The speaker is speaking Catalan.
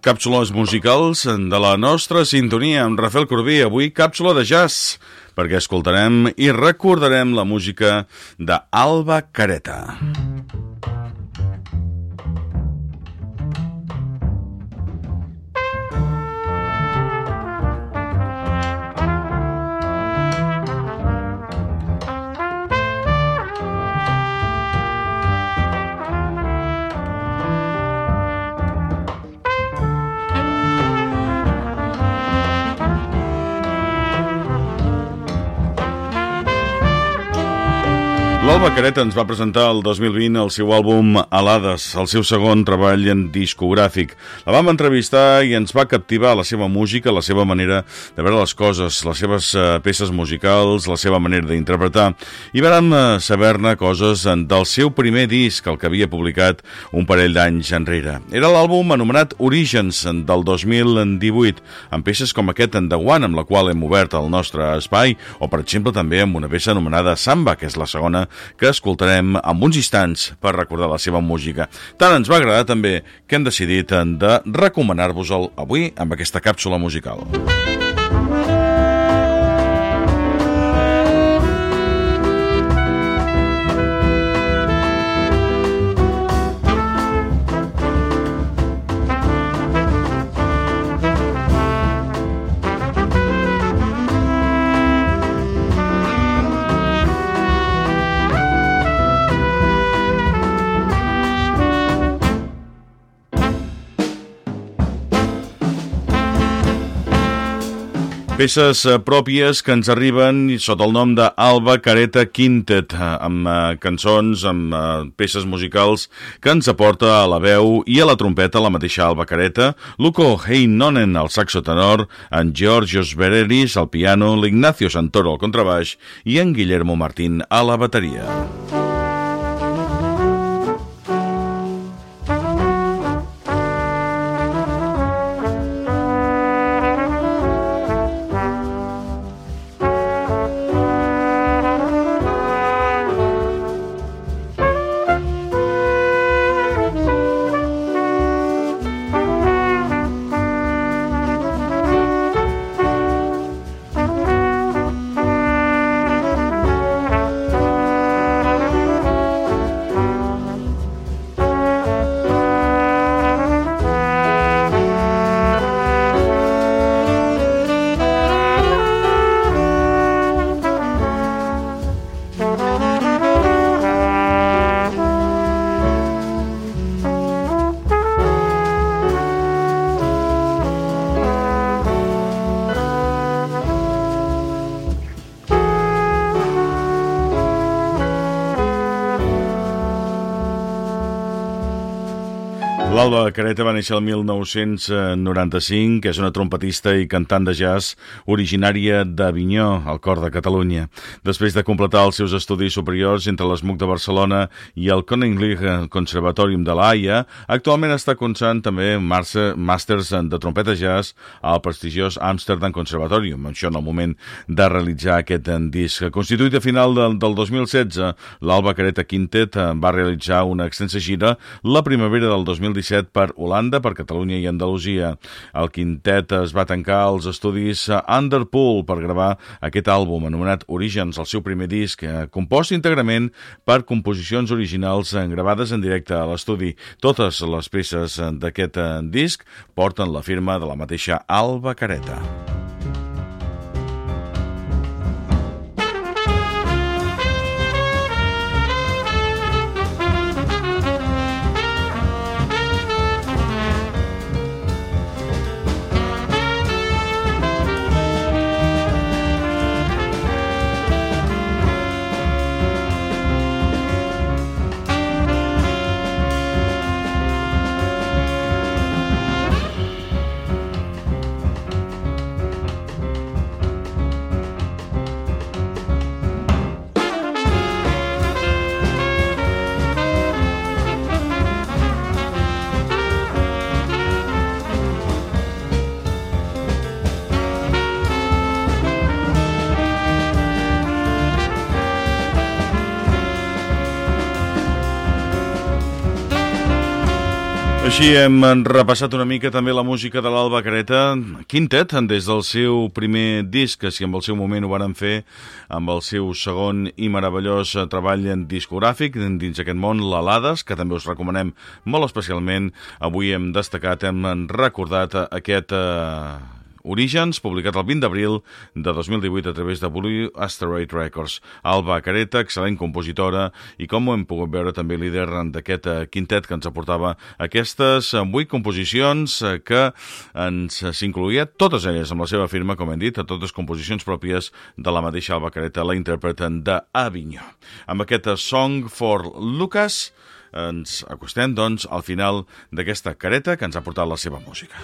Càpsules musicals de la nostra sintonia amb Rafael Corbí. Avui càpsula de jazz, perquè escoltarem i recordarem la música d'Alba Careta. L'Alba Careta ens va presentar el 2020 el seu àlbum Alades, el seu segon treball en discogràfic. La vam entrevistar i ens va captivar la seva música, la seva manera de veure les coses, les seves uh, peces musicals, la seva manera d'interpretar. I vam uh, saber-ne coses del seu primer disc, el que havia publicat un parell d'anys enrere. Era l'àlbum anomenat Orígens del 2018, amb peces com aquest en The One, amb la qual hem obert el nostre espai, o per exemple també amb una peça anomenada Samba, que és la segona que escoltarem en uns instants per recordar la seva música. Tant ens va agradar també que hem decidit de recomanar-vos-el avui amb aquesta càpsula musical. Música Peces eh, pròpies que ens arriben sota el nom d'Alba Careta Quintet, eh, amb uh, cançons, amb peces musicals que ens aporta a la veu i a la trompeta la mateixa Alba Careta, Luco Heinonen al saxo tenor, en Georgios Bereris al piano, l'Ignacio Santoro al contrabaix i en Guillermo Martín a la bateria. L'Alba Careta va néixer el 1995, que és una trompetista i cantant de jazz originària d'Avinyó, al cor de Catalunya. Després de completar els seus estudis superiors entre l'ESMUC de Barcelona i el Koninklijke Conservatorium de la Haia, actualment està cursant també màsters de trompeta jazz al prestigiós Amsterdam Conservatorium, això en el moment de realitzar aquest disc. Constituït a final del 2016, l'Alba Careta Quintet va realitzar una extensa gira la primavera del 2017 2017 per Holanda, per Catalunya i Andalusia. El quintet es va tancar als estudis Underpool per gravar aquest àlbum anomenat Orígens, el seu primer disc, eh, compost íntegrament per composicions originals eh, gravades en directe a l'estudi. Totes les peces d'aquest eh, disc porten la firma de la mateixa Alba Careta. Així hem repassat una mica també la música de l'Alba Careta Quintet, des del seu primer disc, que si en el seu moment ho varen fer amb el seu segon i meravellós treball en discogràfic dins aquest món, l'Alades, que també us recomanem molt especialment. Avui hem destacat, hem recordat aquest... Eh Orígens, publicat el 20 d'abril de 2018 a través de Blue Asteroid Records. Alba Careta, excel·lent compositora i com ho hem pogut veure també líder d'aquest eh, quintet que ens aportava aquestes eh, vuit composicions eh, que ens s'incluïa totes elles amb la seva firma, com hem dit, a totes composicions pròpies de la mateixa Alba Careta, la interpreten d'Avinyó. Amb aquest Song for Lucas ens acostem, doncs, al final d'aquesta careta que ens ha portat la seva música.